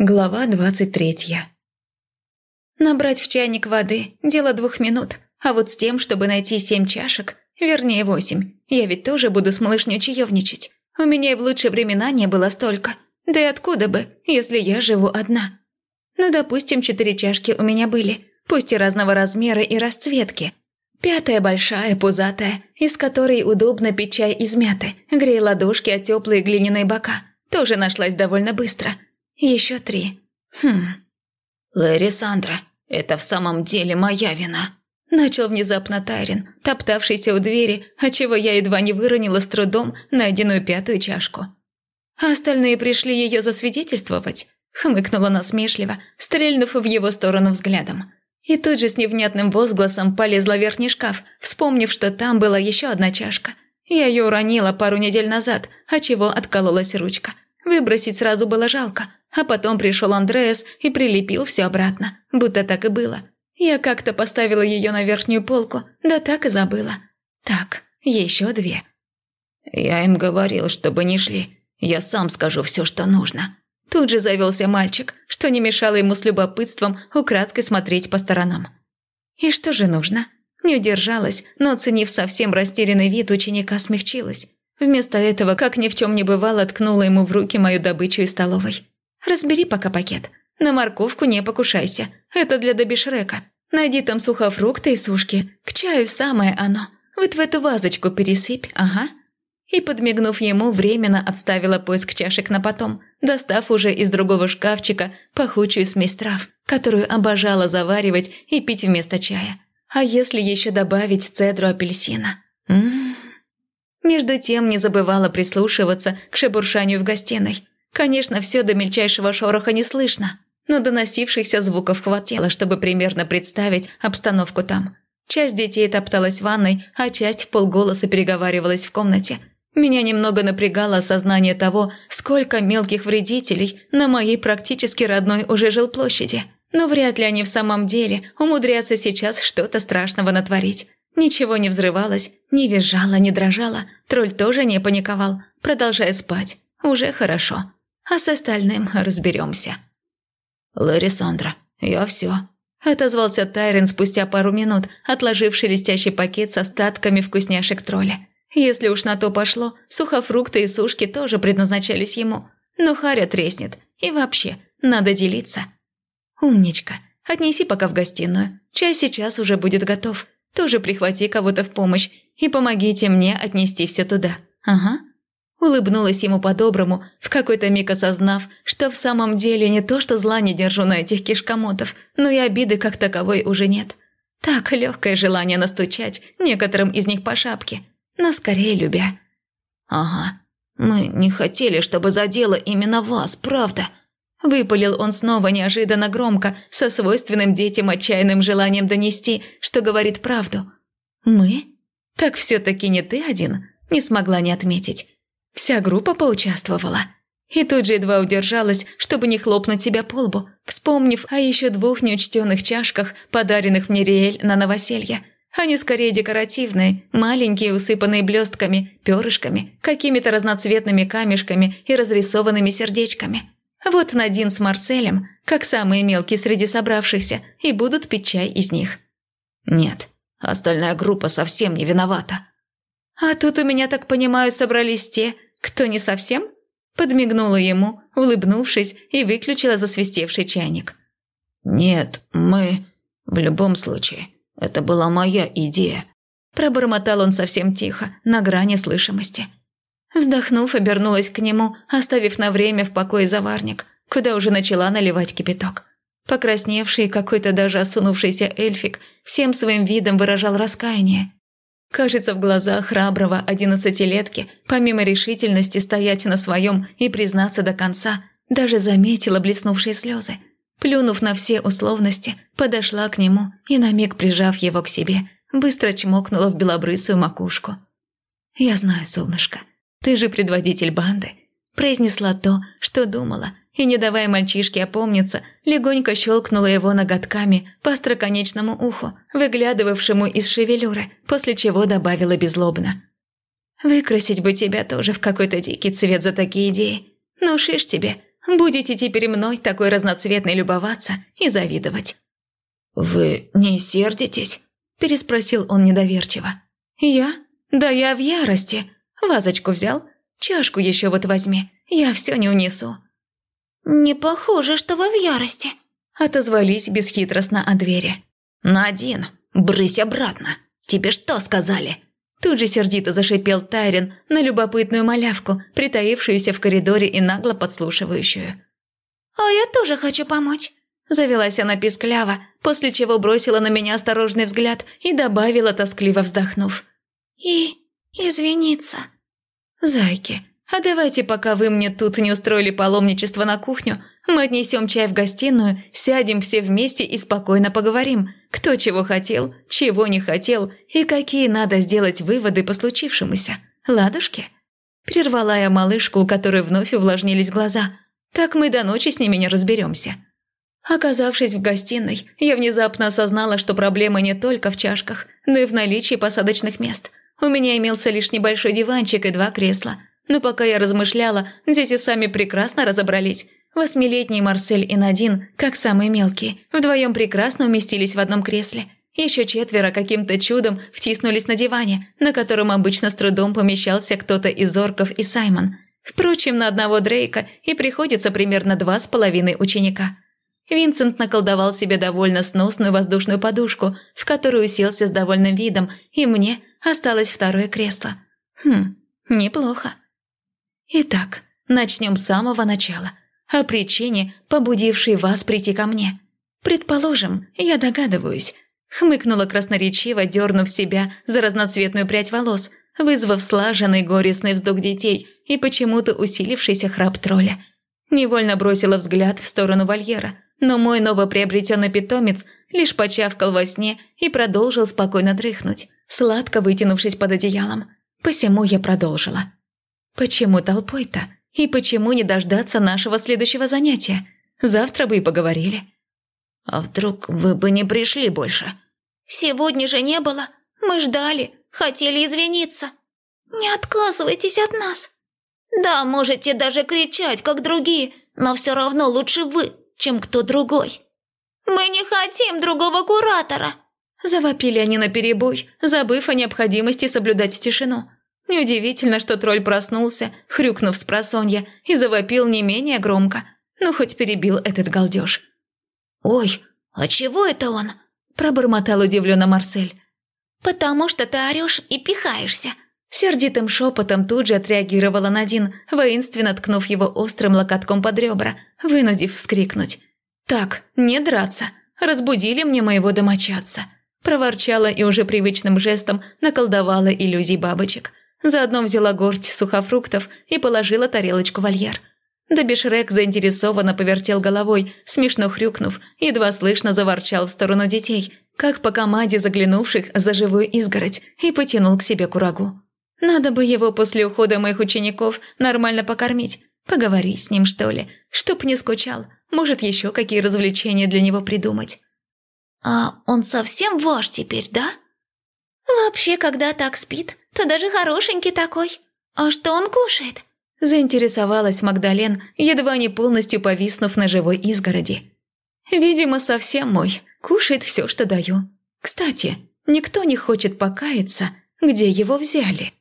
Глава двадцать третья. Набрать в чайник воды – дело двух минут, а вот с тем, чтобы найти семь чашек, вернее восемь, я ведь тоже буду с малышней чаевничать. У меня и в лучшие времена не было столько. Да и откуда бы, если я живу одна? Ну, допустим, четыре чашки у меня были, пусть и разного размера и расцветки. Пятая большая, пузатая, из которой удобно пить чай из мяты, грея ладошки от теплые глиняные бока, тоже нашлась довольно быстро – еще три. Хм. Лэри Сандра, это в самом деле моя вина. Начал внезапно Тайрин, топтавшийся у двери, отчего я едва не выронила с трудом найденную пятую чашку. А остальные пришли ее засвидетельствовать, хмыкнула насмешливо, стрельнув в его сторону взглядом. И тут же с невнятным возгласом полезла в верхний шкаф, вспомнив, что там была еще одна чашка. Я ее уронила пару недель назад, отчего откололась ручка. Выбросить сразу было жалко, а потом пришел Андреас и прилепил все обратно, будто так и было. Я как-то поставила ее на верхнюю полку, да так и забыла. Так, еще две. Я им говорил, чтобы не шли. Я сам скажу все, что нужно. Тут же завелся мальчик, что не мешало ему с любопытством украдкой смотреть по сторонам. И что же нужно? Не удержалась, но, оценив совсем растерянный вид, ученика смягчилась. Вместо этого, как ни в чем не бывало, ткнула ему в руки мою добычу из столовой. Разбери пока пакет. На морковку не покушайся. Это для Добишрека. Найди там сухофрукты и сушки. К чаю самое оно. Вот в эту вазочку пересыпь, ага». И, подмигнув ему, временно отставила поиск чашек на потом, достав уже из другого шкафчика пахучую смесь трав, которую обожала заваривать и пить вместо чая. А если еще добавить цедру апельсина? Ммм... Между тем не забывала прислушиваться к шебуршанию в гостиной. Конечно, все до мельчайшего шороха не слышно, но доносившихся звуков хватило, чтобы примерно представить обстановку там. Часть детей топталась в ванной, а часть в полголоса переговаривалась в комнате. Меня немного напрягало осознание того, сколько мелких вредителей на моей практически родной уже жилплощади. Но вряд ли они в самом деле умудрятся сейчас что-то страшного натворить. Ничего не взрывалось, не визжало, не дрожало. Тролль тоже не паниковал, продолжая спать. Уже хорошо а с остальным разберемся». «Лэри Сандра, я все», – отозвался Тайрен спустя пару минут, отложив шелестящий пакет с остатками вкусняшек тролля. Если уж на то пошло, сухофрукты и сушки тоже предназначались ему. Но Харя треснет. И вообще, надо делиться. «Умничка. Отнеси пока в гостиную. Чай сейчас уже будет готов. Тоже прихвати кого-то в помощь и помогите мне отнести все туда. Ага». Улыбнулась ему по-доброму, в какой-то миг осознав, что в самом деле не то, что зла не держу на этих кишкомотов, но и обиды как таковой уже нет. Так, легкое желание настучать некоторым из них по шапке, но скорее любя. «Ага, мы не хотели, чтобы задело именно вас, правда?» Выпалил он снова неожиданно громко, со свойственным детям отчаянным желанием донести, что говорит правду. «Мы? Так все-таки не ты один?» Не смогла не отметить. Вся группа поучаствовала. И тут же едва удержалась, чтобы не хлопнуть себя по лбу, вспомнив о еще двух неучтенных чашках, подаренных мне Риэль на новоселье. Они скорее декоративные, маленькие, усыпанные блестками, перышками, какими-то разноцветными камешками и разрисованными сердечками. Вот Надин с Марселем, как самые мелкие среди собравшихся, и будут пить чай из них. Нет, остальная группа совсем не виновата. А тут у меня, так понимаю, собрались те, «Кто не совсем?» Подмигнула ему, улыбнувшись, и выключила засвистевший чайник. «Нет, мы... В любом случае, это была моя идея». Пробормотал он совсем тихо, на грани слышимости. Вздохнув, обернулась к нему, оставив на время в покое заварник, куда уже начала наливать кипяток. Покрасневший, какой-то даже осунувшийся эльфик всем своим видом выражал раскаяние. Кажется, в глазах храброго одиннадцатилетки, помимо решительности стоять на своем и признаться до конца, даже заметила блеснувшие слезы. Плюнув на все условности, подошла к нему и, на миг прижав его к себе, быстро чмокнула в белобрысую макушку. «Я знаю, солнышко, ты же предводитель банды», произнесла то, что думала, и, не давая мальчишке опомниться, легонько щелкнула его ноготками по остроконечному уху, выглядывавшему из шевелюры, после чего добавила безлобно. «Выкрасить бы тебя тоже в какой-то дикий цвет за такие идеи. Ну, шиш тебе, Будете теперь мной такой разноцветной любоваться и завидовать». «Вы не сердитесь?» – переспросил он недоверчиво. «Я? Да я в ярости. Вазочку взял? Чашку еще вот возьми, я все не унесу». «Не похоже, что вы в ярости», – отозвались бесхитростно о двери. «Надин, брысь обратно. Тебе что сказали?» Тут же сердито зашипел Тайрин на любопытную малявку, притаившуюся в коридоре и нагло подслушивающую. «А я тоже хочу помочь», – завелась она пискляво, после чего бросила на меня осторожный взгляд и добавила, тоскливо вздохнув. «И извиниться». «Зайки, а давайте, пока вы мне тут не устроили паломничество на кухню, мы отнесем чай в гостиную, сядем все вместе и спокойно поговорим, кто чего хотел, чего не хотел и какие надо сделать выводы по случившемуся. Ладушки?» Прервала я малышку, у которой вновь увлажнились глаза. «Так мы до ночи с ними не разберемся». Оказавшись в гостиной, я внезапно осознала, что проблема не только в чашках, но и в наличии посадочных мест. У меня имелся лишь небольшой диванчик и два кресла. Но пока я размышляла, дети сами прекрасно разобрались. Восьмилетний Марсель и Надин, как самые мелкие, вдвоем прекрасно уместились в одном кресле. Еще четверо каким-то чудом втиснулись на диване, на котором обычно с трудом помещался кто-то из орков и Саймон. Впрочем, на одного Дрейка и приходится примерно два с половиной ученика. Винсент наколдовал себе довольно сносную воздушную подушку, в которую уселся с довольным видом, и мне осталось второе кресло. Хм, неплохо. Итак, начнем с самого начала – о причине, побудившей вас прийти ко мне. Предположим, я догадываюсь. Хмыкнула красноречиво, дернув себя за разноцветную прядь волос, вызвав слаженный горестный вздох детей и почему-то усилившийся храп тролля. Невольно бросила взгляд в сторону вольера, но мой новоприобретенный питомец лишь почавкал во сне и продолжил спокойно дрыхнуть, сладко вытянувшись под одеялом. Посему я продолжила. «Почему толпой-то?» И почему не дождаться нашего следующего занятия? Завтра бы и поговорили. А вдруг вы бы не пришли больше? Сегодня же не было. Мы ждали, хотели извиниться. Не отказывайтесь от нас. Да, можете даже кричать, как другие, но все равно лучше вы, чем кто другой. Мы не хотим другого куратора. Завопили они наперебой, забыв о необходимости соблюдать тишину. Неудивительно, что тролль проснулся, хрюкнув с просонья, и завопил не менее громко, но хоть перебил этот галдеж. «Ой, а чего это он?» – пробормотал удивленно Марсель. «Потому что ты орешь и пихаешься». Сердитым шепотом тут же отреагировала Надин, воинственно ткнув его острым локотком под ребра, вынудив вскрикнуть. «Так, не драться. Разбудили мне моего домочадца». Проворчала и уже привычным жестом наколдовала иллюзий бабочек. Заодно взяла горсть сухофруктов и положила тарелочку вольер. Добишрек заинтересованно повертел головой, смешно хрюкнув, едва слышно заворчал в сторону детей, как по команде заглянувших за живую изгородь, и потянул к себе курагу. Надо бы его после ухода моих учеников нормально покормить. Поговори с ним, что ли, чтоб не скучал. Может, еще какие развлечения для него придумать. «А он совсем ваш теперь, да?» «Вообще, когда так спит, то даже хорошенький такой. А что он кушает?» Заинтересовалась Магдален, едва не полностью повиснув на живой изгороди. «Видимо, совсем мой. Кушает все, что даю. Кстати, никто не хочет покаяться, где его взяли».